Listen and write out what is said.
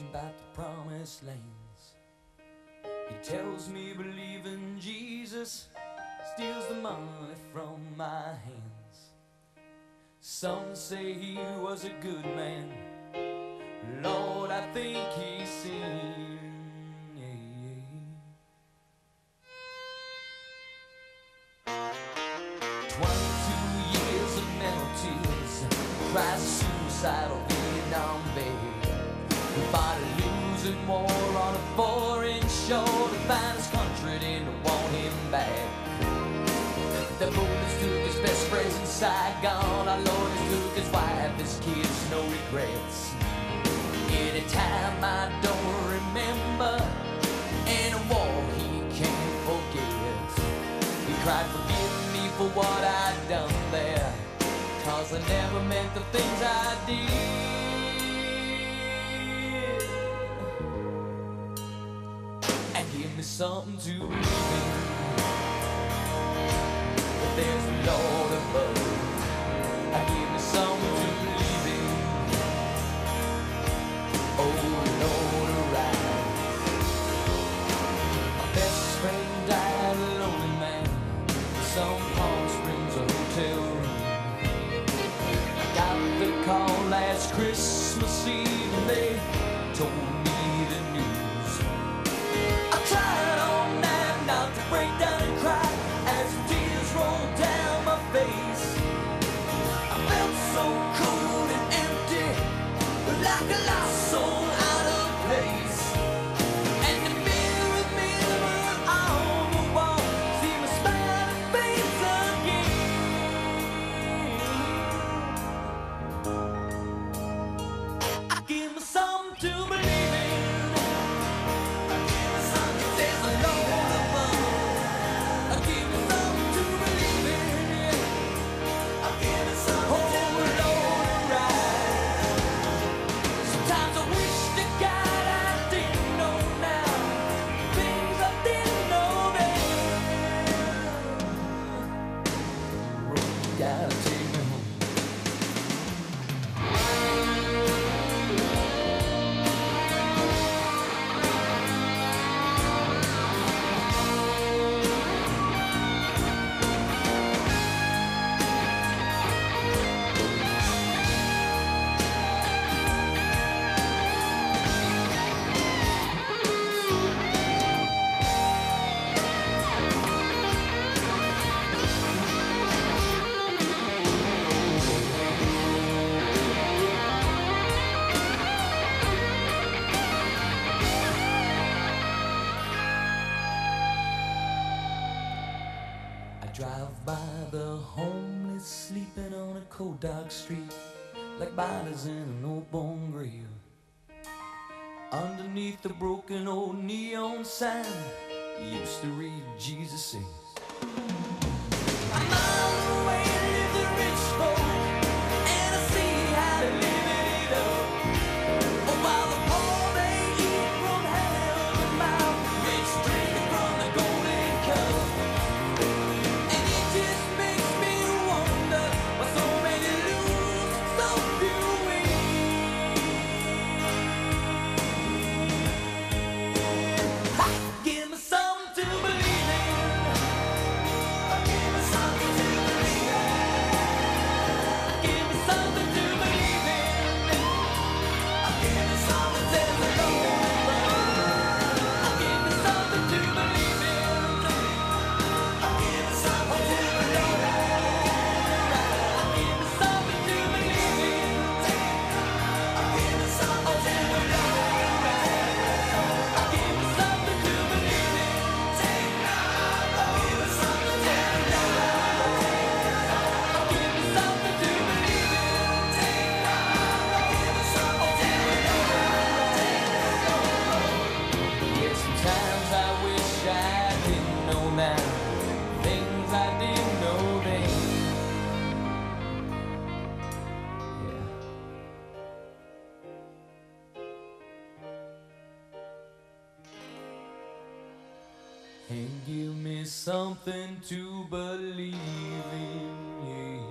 preaching about the promised lands. He tells me believing Jesus steals the money from my hands. Some say he was a good man. Lord, I think he sinned. Twenty-two years of mental tears, cries suicidal The bullets took his best friends in Saigon. Our Lord has took his wife, his kids, no regrets. Anytime I don't remember, in a war he can't forget. He cried, forgive me for what I done there. Cause I never meant the things I did. And give me something to believe in. There's a Lord above. And give me something to believe in. Oh Lord, arise. My best friend died a lonely man in some Palm Springs hotel room. I got the call last Christmas Eve and they told me the news. Drive by the homeless sleeping on a cold dark street like bodies in an old bone grave. Underneath the broken old neon sign, used to read Jesus says. And give me something to believe in. Yeah.